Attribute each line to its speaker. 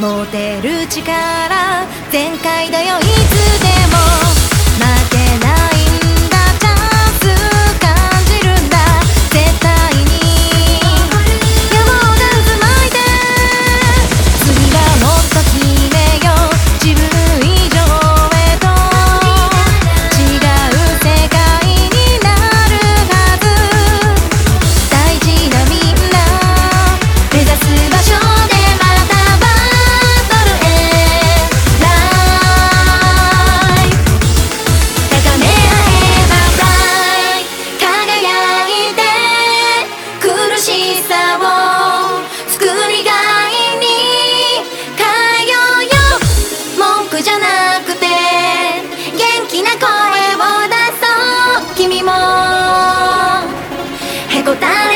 Speaker 1: 持てる力全開だよへこ